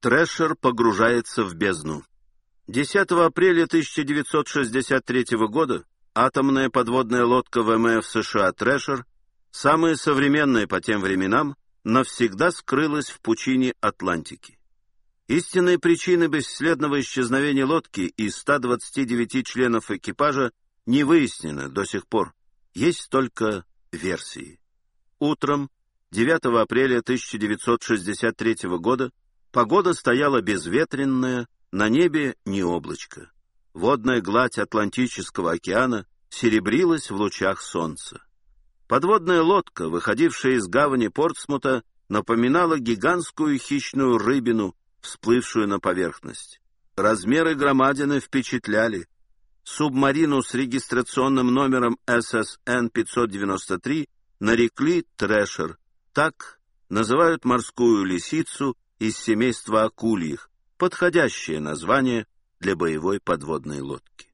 Трэшер погружается в бездну. 10 апреля 1963 года атомная подводная лодка ВМФ США «Трэшер», самая современная по тем временам, навсегда скрылась в пучине Атлантики. Истинные причины бесследного исчезновения лодки и 129 членов экипажа не выяснены до сих пор. Есть только версии. Утром 9 апреля 1963 года погода стояла безветренная, на небе ни облачко. Водная гладь Атлантического океана серебрилась в лучах солнца. Подводная лодка, выходившая из гавани Портсмута, напоминала гигантскую хищную рыбину, всплывшую на поверхность. Размеры громадины впечатляли. Субмарину с регистрационным номером SSN-593 нарекли «Трэшер». Так называют морскую лисицу из семейства акульих, подходящее название для боевой подводной лодки.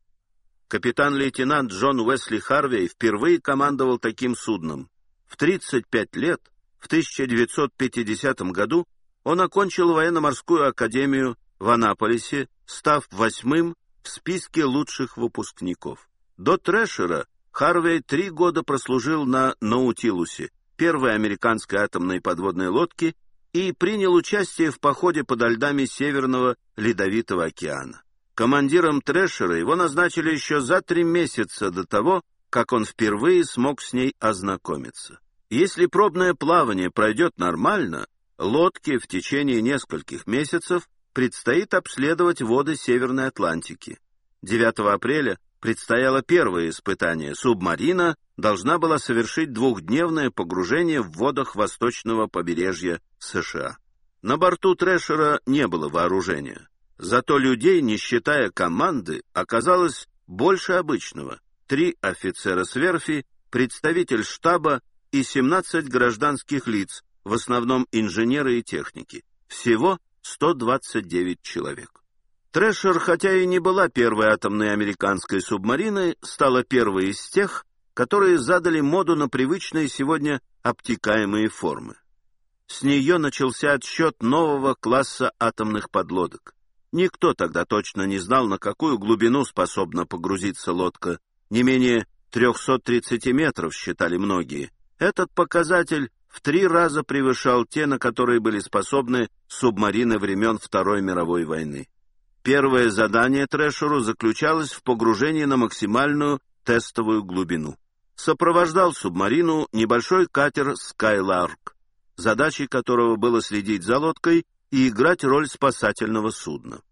Капитан-лейтенант Джон Уэсли Харвей впервые командовал таким судном. В 35 лет, в 1950 году, он окончил военно-морскую академию в Анаполисе, став восьмым в списке лучших выпускников. До Трэшера Харвей три года прослужил на Наутилусе, первой американской атомной подводной лодке, и принял участие в походе подо льдами Северного Ледовитого океана. Командиром Трэшера его назначили еще за три месяца до того, как он впервые смог с ней ознакомиться. Если пробное плавание пройдет нормально, Лодке в течение нескольких месяцев предстоит обследовать воды Северной Атлантики. 9 апреля предстояло первое испытание. Субмарина должна была совершить двухдневное погружение в водах восточного побережья США. На борту Трэшера не было вооружения. Зато людей, не считая команды, оказалось больше обычного. Три офицера с верфи, представитель штаба и 17 гражданских лиц, в основном инженеры и техники. Всего 129 человек. Трэшер, хотя и не была первой атомной американской субмариной, стала первой из тех, которые задали моду на привычные сегодня обтекаемые формы. С нее начался отсчет нового класса атомных подлодок. Никто тогда точно не знал, на какую глубину способна погрузиться лодка. Не менее 330 метров, считали многие. Этот показатель в три раза превышал те, на которые были способны субмарины времен Второй мировой войны. Первое задание Трэшеру заключалось в погружении на максимальную тестовую глубину. Сопровождал субмарину небольшой катер «Скайларк», задачей которого было следить за лодкой и играть роль спасательного судна.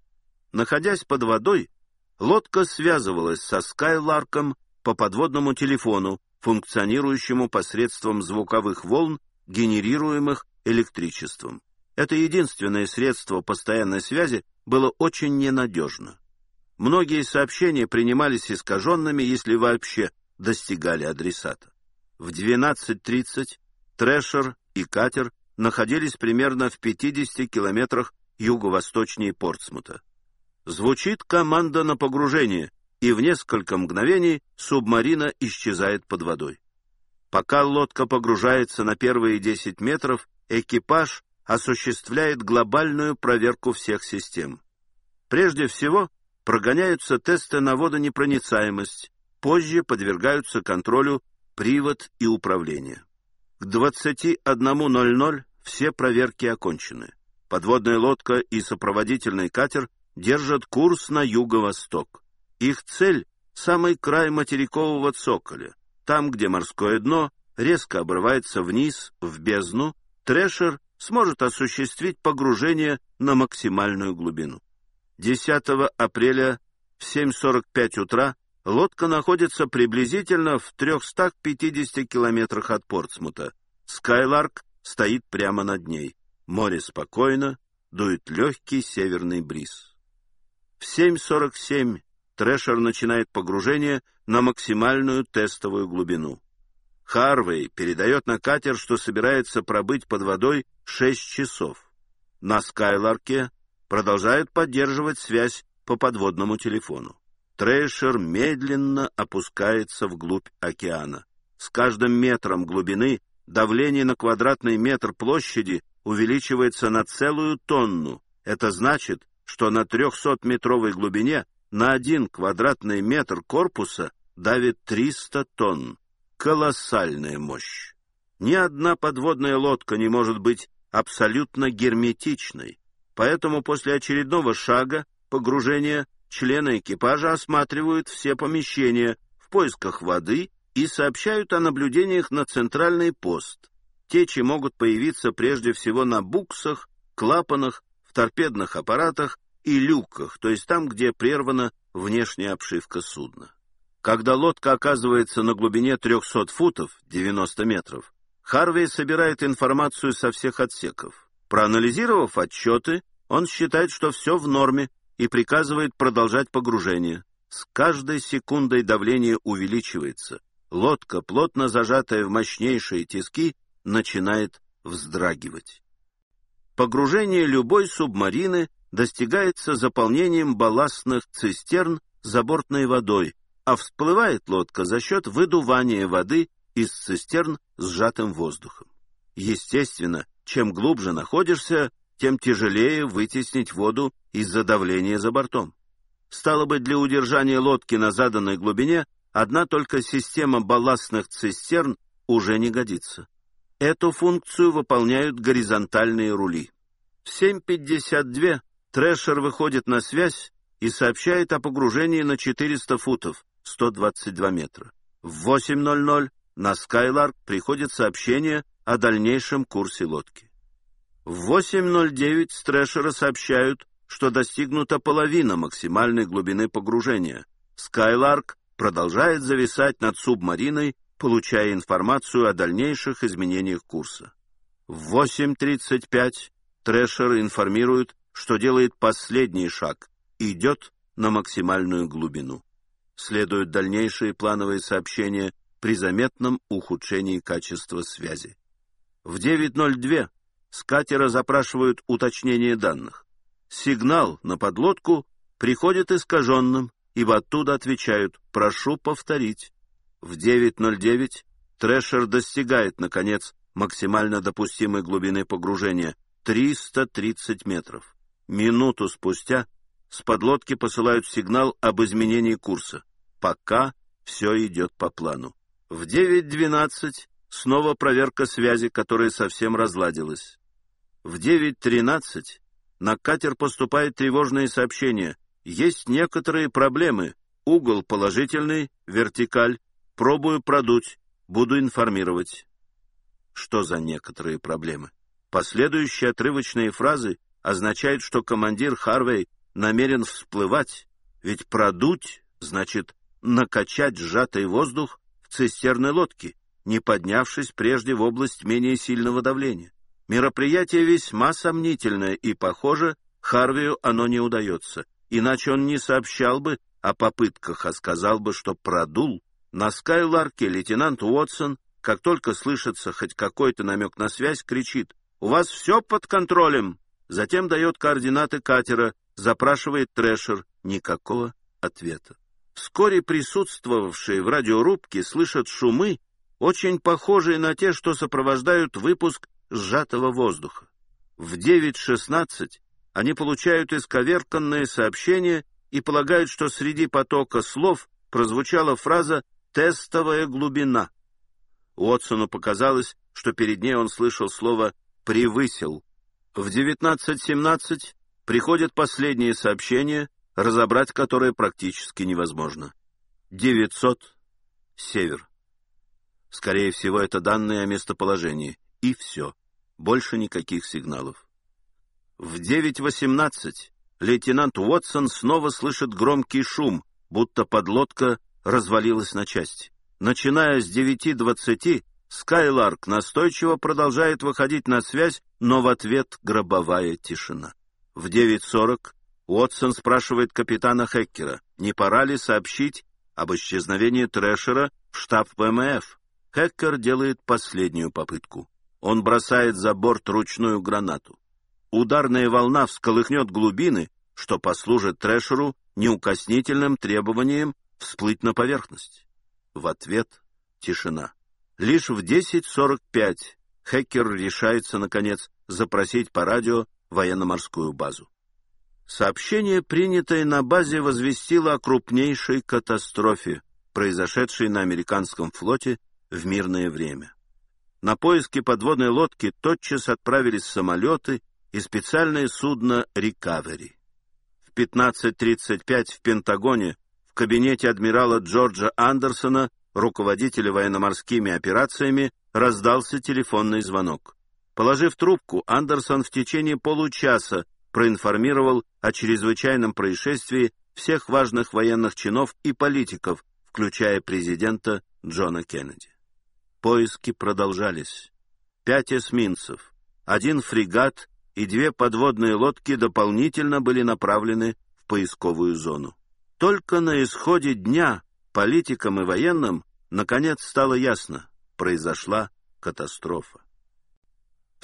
Находясь под водой, лодка связывалась со «Скайларком» по подводному телефону, функционирующему посредством звуковых волн генерируемых электричеством. Это единственное средство постоянной связи было очень ненадежно. Многие сообщения принимались искаженными, если вообще достигали адресата. В 12.30 Трэшер и катер находились примерно в 50 километрах юго-восточнее Портсмута. Звучит команда на погружение, и в несколько мгновений субмарина исчезает под водой. Пока лодка погружается на первые 10 метров, экипаж осуществляет глобальную проверку всех систем. Прежде всего, прогоняются тесты на водонепроницаемость, позже подвергаются контролю привод и управление. К 21.00 все проверки окончены. Подводная лодка и сопроводительный катер держат курс на юго-восток. Их цель — самый край материкового цоколя — там, где морское дно резко обрывается вниз, в бездну, Трэшер сможет осуществить погружение на максимальную глубину. 10 апреля в 7.45 утра лодка находится приблизительно в 350 километрах от Портсмута. Скайларк стоит прямо над ней. Море спокойно, дует легкий северный бриз. В 7.47 Трэшер начинает погружение на максимальную тестовую глубину. Харвей передает на катер, что собирается пробыть под водой 6 часов. На Скайларке продолжают поддерживать связь по подводному телефону. Трэшер медленно опускается вглубь океана. С каждым метром глубины давление на квадратный метр площади увеличивается на целую тонну, Это значит, что на 300-метровой глубине на один квадратный метр корпуса давит 300 тонн. Колоссальная мощь. Ни одна подводная лодка не может быть абсолютно герметичной, поэтому после очередного шага погружения члены экипажа осматривают все помещения в поисках воды и сообщают о наблюдениях на центральный пост. Течи могут появиться прежде всего на буксах, клапанах, в торпедных аппаратах и люках, то есть там, где прервана внешняя обшивка судна. Когда лодка оказывается на глубине 300 футов, 90 метров, Харвей собирает информацию со всех отсеков. Проанализировав отчеты, он считает, что все в норме и приказывает продолжать погружение. С каждой секундой давление увеличивается. Лодка, плотно зажатая в мощнейшие тиски, начинает вздрагивать. Погружение любой субмарины достигается заполнением балластных цистерн забортной водой, а всплывает лодка за счет выдувания воды из цистерн сжатым воздухом. Естественно, чем глубже находишься, тем тяжелее вытеснить воду из-за давления за бортом. Стало быть, для удержания лодки на заданной глубине одна только система балластных цистерн уже не годится. Эту функцию выполняют горизонтальные рули. В 7.52 Трэшер выходит на связь и сообщает о погружении на 400 футов, 122 метра. В 8.00 на Скайларк приходит сообщение о дальнейшем курсе лодки. В 8.09 с Трэшера сообщают, что достигнута половина максимальной глубины погружения. Скайларк продолжает зависать над субмариной, получая информацию о дальнейших изменениях курса. В 8.35 Трэшер информирует что делает последний шаг, идет на максимальную глубину. Следуют дальнейшие плановые сообщения при заметном ухудшении качества связи. В 9.02 с катера запрашивают уточнение данных. Сигнал на подлодку приходит искаженным, ибо оттуда отвечают «прошу повторить». В 9.09 Трэшер достигает, наконец, максимально допустимой глубины погружения — 330 метров. Минуту спустя с подлодки посылают сигнал об изменении курса. Пока все идет по плану. В 9.12 снова проверка связи, которая совсем разладилась. В 9.13 на катер поступает тревожное сообщение. Есть некоторые проблемы. Угол положительный, вертикаль. Пробую продуть. Буду информировать. Что за некоторые проблемы? Последующие отрывочные фразы означает, что командир Харвей намерен всплывать, ведь продуть значит накачать сжатый воздух в цистерны лодки, не поднявшись прежде в область менее сильного давления. Мероприятие весьма сомнительное, и, похоже, Харвию оно не удается, иначе он не сообщал бы о попытках, а сказал бы, что продул. На Скайларке лейтенант Уотсон, как только слышится хоть какой-то намек на связь, кричит «У вас все под контролем!» Затем дает координаты катера, запрашивает трэшер. Никакого ответа. Вскоре присутствовавшие в радиорубке слышат шумы, очень похожие на те, что сопровождают выпуск сжатого воздуха. В 9.16 они получают исковерканное сообщение и полагают, что среди потока слов прозвучала фраза «тестовая глубина». Уотсону показалось, что перед ней он слышал слово «превысил». В 19.17 приходит последнее сообщение, разобрать которое практически невозможно. 900 север. Скорее всего, это данные о местоположении. И все. Больше никаких сигналов. В 9.18 лейтенант Уотсон снова слышит громкий шум, будто подлодка развалилась на части. Начиная с 9.20 Скайларк настойчиво продолжает выходить на связь, но в ответ гробовая тишина. В 9.40 Уотсон спрашивает капитана Хеккера, не пора ли сообщить об исчезновении Трэшера в штаб ПМФ. Хеккер делает последнюю попытку. Он бросает за борт ручную гранату. Ударная волна всколыхнет глубины, что послужит Трэшеру неукоснительным требованием всплыть на поверхность. В ответ тишина. Лишь в 10.45 Хеккер решается, наконец, запросить по радио военно-морскую базу. Сообщение, принятое на базе, возвестило о крупнейшей катастрофе, произошедшей на американском флоте в мирное время. На поиски подводной лодки тотчас отправились самолеты и специальное судно «Рикавери». В 15.35 в Пентагоне в кабинете адмирала Джорджа Андерсона, руководителя военно-морскими операциями, раздался телефонный звонок. Положив трубку, Андерсон в течение получаса проинформировал о чрезвычайном происшествии всех важных военных чинов и политиков, включая президента Джона Кеннеди. Поиски продолжались. Пять эсминцев, один фрегат и две подводные лодки дополнительно были направлены в поисковую зону. Только на исходе дня политикам и военным наконец стало ясно — произошла катастрофа.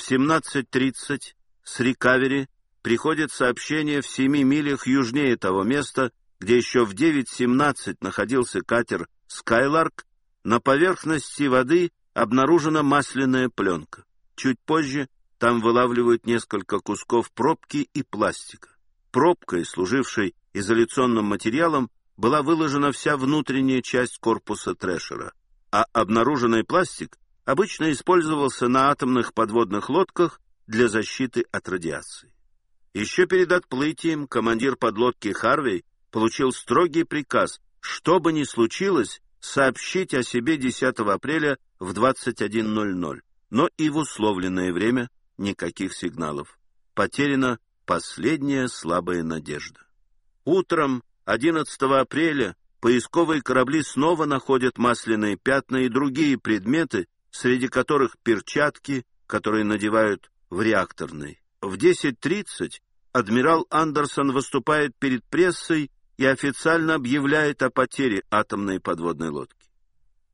В 17.30 с Рикавери приходит сообщение в семи милях южнее того места, где еще в 9.17 находился катер «Скайларк», на поверхности воды обнаружена масляная пленка. Чуть позже там вылавливают несколько кусков пробки и пластика. Пробкой, служившей изоляционным материалом, была выложена вся внутренняя часть корпуса трэшера, а обнаруженный пластик обычно использовался на атомных подводных лодках для защиты от радиации. Еще перед отплытием командир подлодки Харвей получил строгий приказ, что бы ни случилось, сообщить о себе 10 апреля в 21.00, но и в условленное время никаких сигналов. Потеряна последняя слабая надежда. Утром 11 апреля поисковые корабли снова находят масляные пятна и другие предметы, среди которых перчатки, которые надевают в реакторной. В 10.30 адмирал Андерсон выступает перед прессой и официально объявляет о потере атомной подводной лодки.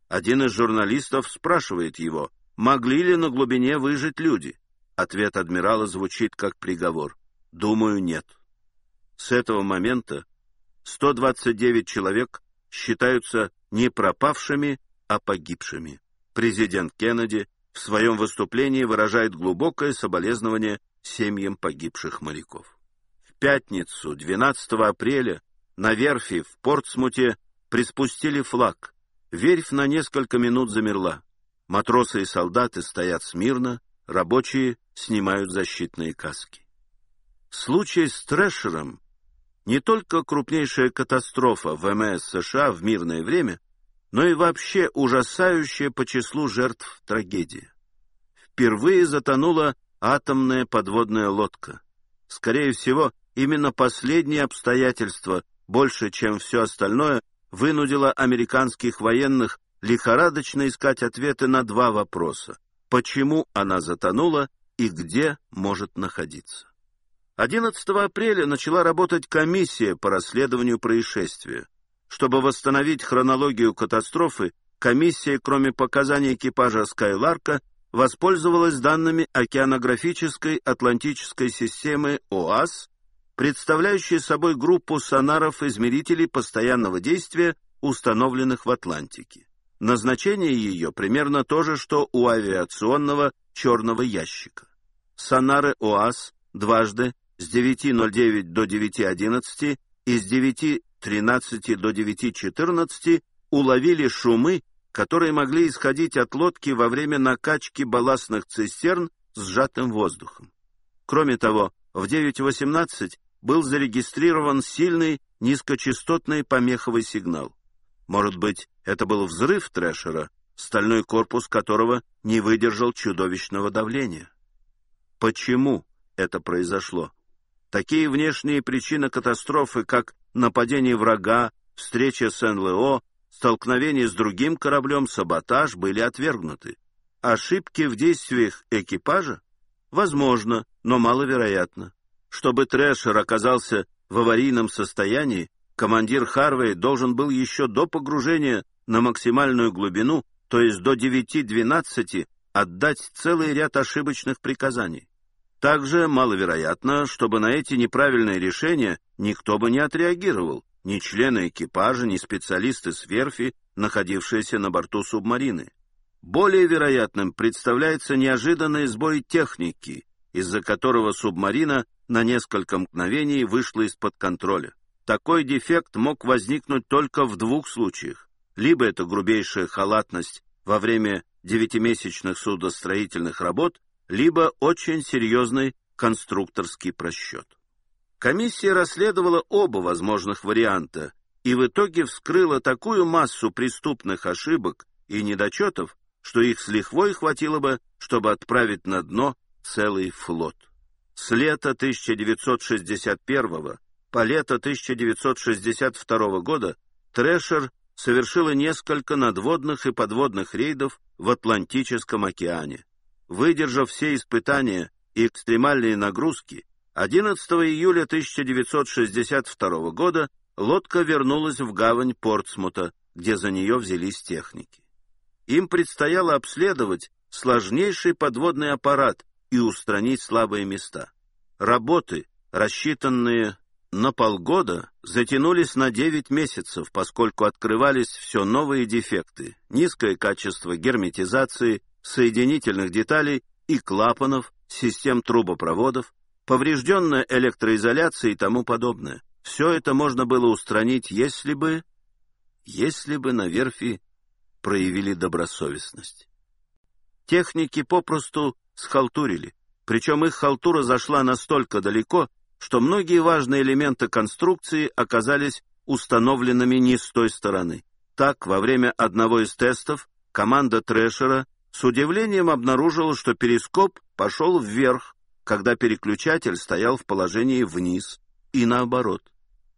Один из журналистов спрашивает его, могли ли на глубине выжить люди. Ответ адмирала звучит как приговор. Думаю, нет. С этого момента 129 человек считаются не пропавшими, а погибшими. Президент Кеннеди в своем выступлении выражает глубокое соболезнование семьям погибших моряков пятницу, 12 апреля, на верфи в Портсмуте приспустили флаг. Верфь на несколько минут замерла. Матросы и солдаты стоят смирно, рабочие снимают защитные каски. Случай с Трэшером не только крупнейшая катастрофа ВМС США в мирное время, но и вообще ужасающая по числу жертв трагедия. Впервые затонула атомная подводная лодка. Скорее всего, Именно последнее обстоятельство, больше, чем все остальное, вынудило американских военных лихорадочно искать ответы на два вопроса. Почему она затонула и где может находиться? 11 апреля начала работать комиссия по расследованию происшествия. Чтобы восстановить хронологию катастрофы, комиссия, кроме показаний экипажа «Скайларка», воспользовалась данными океанографической атлантической системы ОАС представляющая собой группу сонаров-измерителей постоянного действия, установленных в Атлантике. Назначение ее примерно то же, что у авиационного черного ящика. Сонары ОАС дважды с 9.09 до 9.11 и с 9.13 до 9.14 уловили шумы, которые могли исходить от лодки во время накачки балластных цистерн сжатым воздухом. Кроме того, в 9.18 был зарегистрирован сильный низкочастотный помеховый сигнал. Может быть, это был взрыв трэшера, стальной корпус которого не выдержал чудовищного давления. Почему это произошло? Такие внешние причины катастрофы, как нападение врага, встреча с НЛО, столкновение с другим кораблем, саботаж, были отвергнуты. Ошибки в действиях экипажа? Возможно, но маловероятно. Чтобы Трэшер оказался в аварийном состоянии, командир Харвей должен был еще до погружения на максимальную глубину, то есть до 9-12, отдать целый ряд ошибочных приказаний. Также маловероятно, чтобы на эти неправильные решения никто бы не отреагировал, ни члены экипажа, ни специалисты с верфи, находившиеся на борту субмарины. Более вероятным представляется неожиданный сбой техники, из-за которого субмарина на несколько мгновений вышла из-под контроля. Такой дефект мог возникнуть только в двух случаях. Либо это грубейшая халатность во время девятимесячных судостроительных работ, либо очень серьезный конструкторский просчет. Комиссия расследовала оба возможных варианта и в итоге вскрыла такую массу преступных ошибок и недочетов, что их с лихвой хватило бы, чтобы отправить на дно целый флот. С лета 1961 по лето 1962 года Трэшер совершила несколько надводных и подводных рейдов в Атлантическом океане. Выдержав все испытания и экстремальные нагрузки, 11 июля 1962 года лодка вернулась в гавань Портсмута, где за нее взялись техники. Им предстояло обследовать сложнейший подводный аппарат и устранить слабые места. Работы, рассчитанные на полгода, затянулись на 9 месяцев, поскольку открывались все новые дефекты, низкое качество герметизации, соединительных деталей и клапанов, систем трубопроводов, поврежденная электроизоляция и тому подобное. Все это можно было устранить, если бы... если бы на верфи проявили добросовестность. Техники попросту схалтурили, причем их халтура зашла настолько далеко, что многие важные элементы конструкции оказались установленными не с той стороны. Так, во время одного из тестов команда Трэшера с удивлением обнаружила, что перископ пошел вверх, когда переключатель стоял в положении вниз, и наоборот.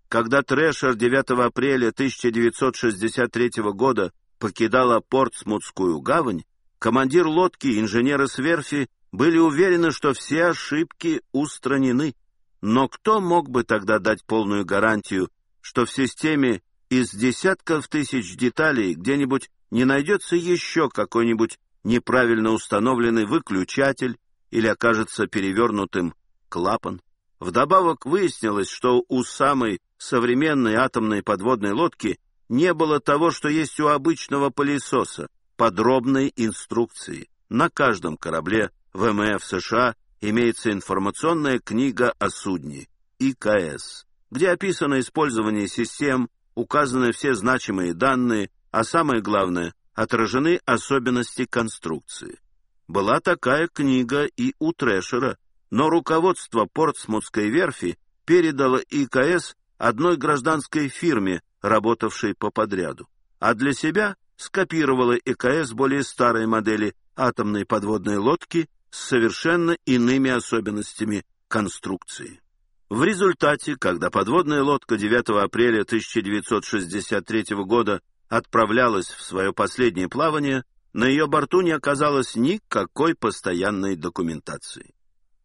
Когда Трэшер 9 апреля 1963 года покидала Портсмутскую гавань, командир лодки и инженеры с верфи были уверены, что все ошибки устранены. Но кто мог бы тогда дать полную гарантию, что в системе из десятков тысяч деталей где-нибудь не найдется еще какой-нибудь неправильно установленный выключатель или окажется перевернутым клапан? Вдобавок выяснилось, что у самой современной атомной подводной лодки не было того, что есть у обычного пылесоса, подробной инструкции. На каждом корабле ВМФ США имеется информационная книга о судне, ИКС, где описано использование систем, указаны все значимые данные, а самое главное, отражены особенности конструкции. Была такая книга и у Трэшера, но руководство Портсмутской верфи передало ИКС одной гражданской фирме, работавшей по подряду, а для себя скопировало ИКС более старой модели атомной подводной лодки с совершенно иными особенностями конструкции. В результате, когда подводная лодка 9 апреля 1963 года отправлялась в свое последнее плавание, на ее борту не оказалось никакой постоянной документации.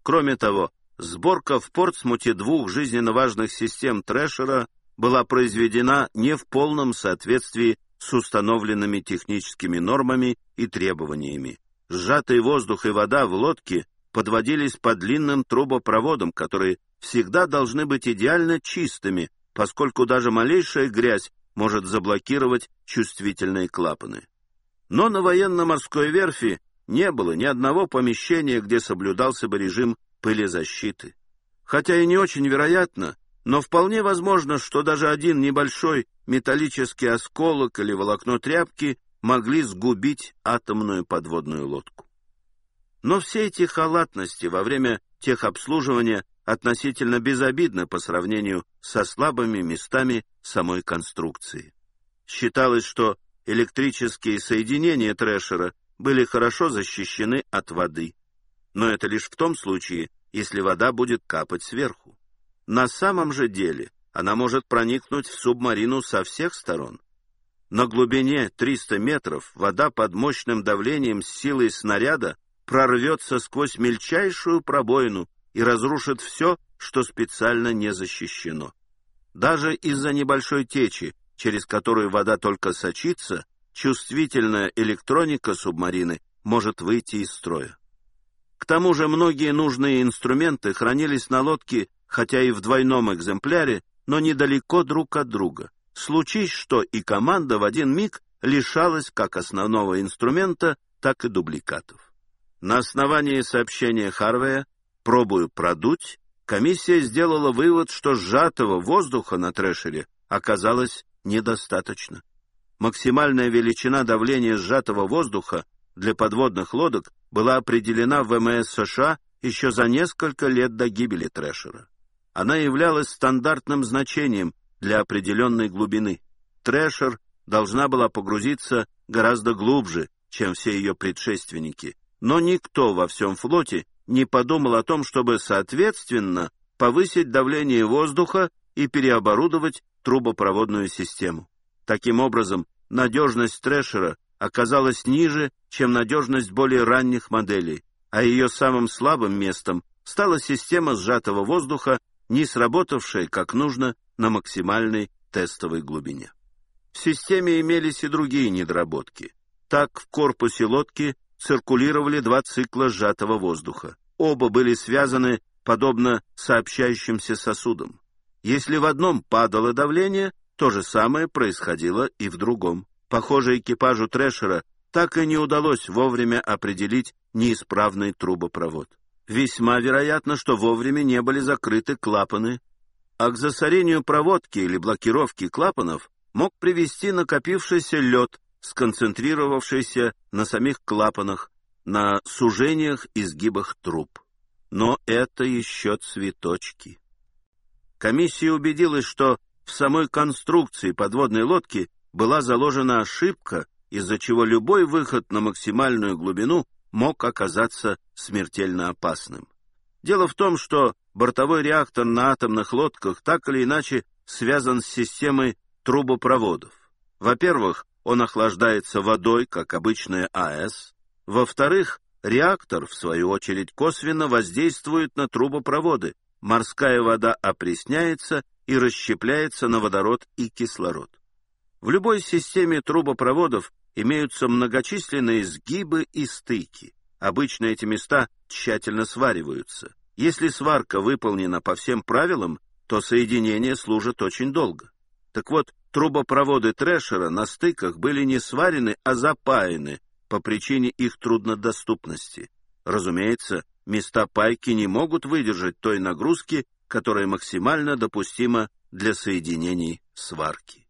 Кроме того, сборка в Портсмуте двух жизненно важных систем Трэшера была произведена не в полном соответствии с установленными техническими нормами и требованиями. Сжатый воздух и вода в лодке подводились по длинным трубопроводам, которые всегда должны быть идеально чистыми, поскольку даже малейшая грязь может заблокировать чувствительные клапаны. Но на военно-морской верфи не было ни одного помещения, где соблюдался бы режим пылезащиты. Хотя и не очень вероятно, но вполне возможно, что даже один небольшой металлический осколок или волокно тряпки могли сгубить атомную подводную лодку. Но все эти халатности во время техобслуживания относительно безобидны по сравнению со слабыми местами самой конструкции. Считалось, что электрические соединения трэшера были хорошо защищены от воды. Но это лишь в том случае, если вода будет капать сверху. На самом же деле она может проникнуть в субмарину со всех сторон. На глубине 300 метров вода под мощным давлением с силой снаряда прорвется сквозь мельчайшую пробоину и разрушит все, что специально не защищено. Даже из-за небольшой течи, через которую вода только сочится, чувствительная электроника субмарины может выйти из строя. К тому же многие нужные инструменты хранились на лодке, хотя и в двойном экземпляре, но недалеко друг от друга. Случись что, и команда в один миг лишалась как основного инструмента, так и дубликатов. На основании сообщения Харвея «Пробую продуть» комиссия сделала вывод, что сжатого воздуха на трэшере оказалось недостаточно. Максимальная величина давления сжатого воздуха для подводных лодок была определена ВМС США еще за несколько лет до гибели трэшера. Она являлась стандартным значением для определенной глубины. Трэшер должна была погрузиться гораздо глубже, чем все ее предшественники, но никто во всем флоте не подумал о том, чтобы, соответственно, повысить давление воздуха и переоборудовать трубопроводную систему. Таким образом, надежность трэшера оказалась ниже, чем надежность более ранних моделей, а ее самым слабым местом стала система сжатого воздуха, не сработавшая как нужно на максимальной тестовой глубине. В системе имелись и другие недоработки. Так в корпусе лодки циркулировали два цикла сжатого воздуха. Оба были связаны подобно сообщающимся сосудам. Если в одном падало давление, то же самое происходило и в другом. Похоже, экипажу Трэшера так и не удалось вовремя определить неисправный трубопровод. Весьма вероятно, что вовремя не были закрыты клапаны, а к засорению проводки или блокировке клапанов мог привести накопившийся лед, сконцентрировавшийся на самих клапанах, на сужениях и сгибах труб. Но это еще цветочки. Комиссия убедилась, что в самой конструкции подводной лодки была заложена ошибка, из-за чего любой выход на максимальную глубину мог оказаться смертельно опасным. Дело в том, что бортовой реактор на атомных лодках так или иначе связан с системой трубопроводов. Во-первых, он охлаждается водой, как обычная АЭС. Во-вторых, реактор, в свою очередь, косвенно воздействует на трубопроводы. Морская вода опресняется и расщепляется на водород и кислород. В любой системе трубопроводов имеются многочисленные сгибы и стыки. Обычно эти места тщательно свариваются. Если сварка выполнена по всем правилам, то соединение служит очень долго. Так вот, трубопроводы Трэшера на стыках были не сварены, а запаяны по причине их труднодоступности. Разумеется, места пайки не могут выдержать той нагрузки, которая максимально допустима для соединений сварки.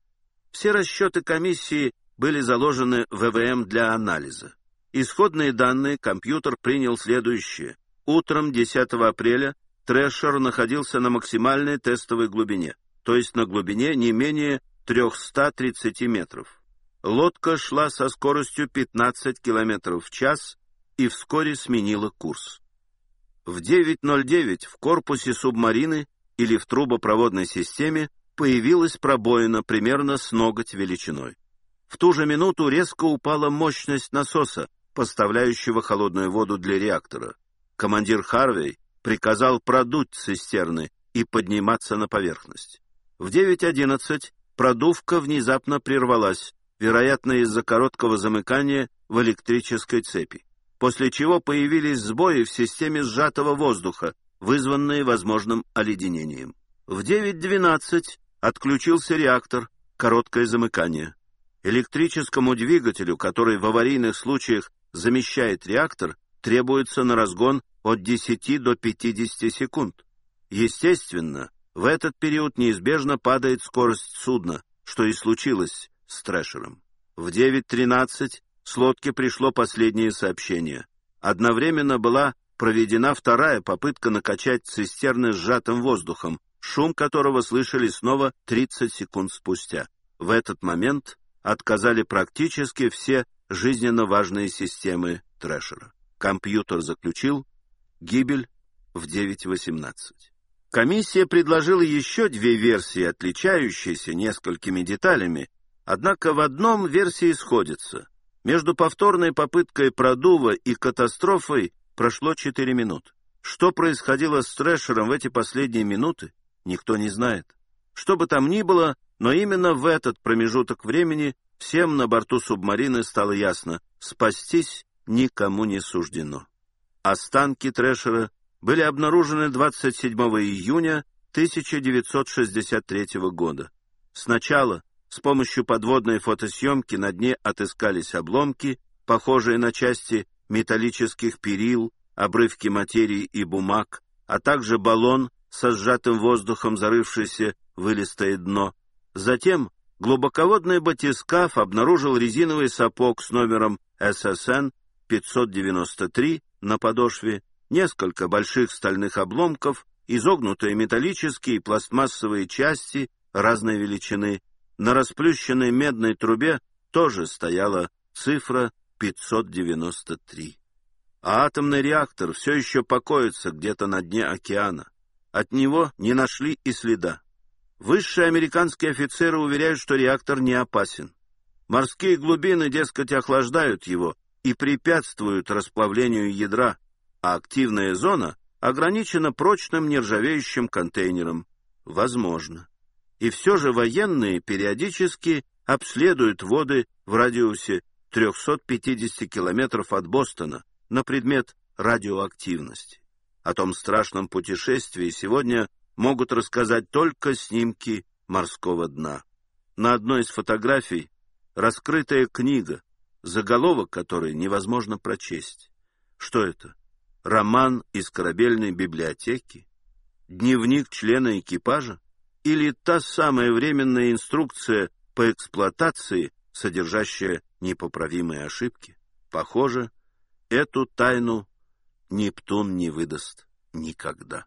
Все расчеты комиссии были заложены в ВВМ для анализа. Исходные данные компьютер принял следующее. Утром 10 апреля Трэшер находился на максимальной тестовой глубине то есть на глубине не менее 330 метров. Лодка шла со скоростью 15 км в час и вскоре сменила курс. В 9.09 в корпусе субмарины или в трубопроводной системе появилась пробоина примерно с ноготь величиной. В ту же минуту резко упала мощность насоса, поставляющего холодную воду для реактора. Командир Харвей приказал продуть цистерны и подниматься на поверхность. В 9.11 продувка внезапно прервалась, вероятно, из-за короткого замыкания в электрической цепи, после чего появились сбои в системе сжатого воздуха, вызванные возможным оледенением. В 9.12 отключился реактор, короткое замыкание. Электрическому двигателю, который в аварийных случаях замещает реактор, требуется на разгон от 10 до 50 секунд. Естественно, в этот период неизбежно падает скорость судна, что и случилось с Трэшером. В 9.13 с лодки пришло последнее сообщение. Одновременно была проведена вторая попытка накачать цистерны сжатым воздухом, шум которого слышали снова 30 секунд спустя. В этот момент отказали практически все жизненно важные системы Трэшера. Компьютер заключил гибель в 9.18. Комиссия предложила еще две версии, отличающиеся несколькими деталями, однако в одном версии сходятся. Между повторной попыткой продува и катастрофой прошло четыре минуты. Что происходило с Трэшером в эти последние минуты, никто не знает. Что бы там ни было, но именно в этот промежуток времени всем на борту субмарины стало ясно — спастись никому не суждено. Останки Трэшера были обнаружены 27 июня 1963 года. Сначала с помощью подводной фотосъемки на дне отыскались обломки, похожие на части металлических перил, обрывки материи и бумаг, а также баллон со сжатым воздухом зарывшееся в илистое дно. Затем глубоководный батискаф обнаружил резиновый сапог с номером ССН 593 на подошве, несколько больших стальных обломков, изогнутые металлические и пластмассовые части разной величины. На расплющенной медной трубе тоже стояла цифра 593. А атомный реактор все еще покоится где-то на дне океана. От него не нашли и следа. Высшие американские офицеры уверяют, что реактор не опасен. Морские глубины, дескать, охлаждают его и препятствуют расплавлению ядра, а активная зона ограничена прочным нержавеющим контейнером. Возможно. И все же военные периодически обследуют воды в радиусе 350 километров от Бостона на предмет радиоактивности. О том страшном путешествии сегодня могут рассказать только снимки морского дна. На одной из фотографий раскрытая книга, заголовок которой невозможно прочесть. Что это? Роман из корабельной библиотеки? Дневник члена экипажа? Или та самая временная инструкция по эксплуатации, содержащая непоправимые ошибки? Похоже, эту тайну Нептун не выдаст никогда.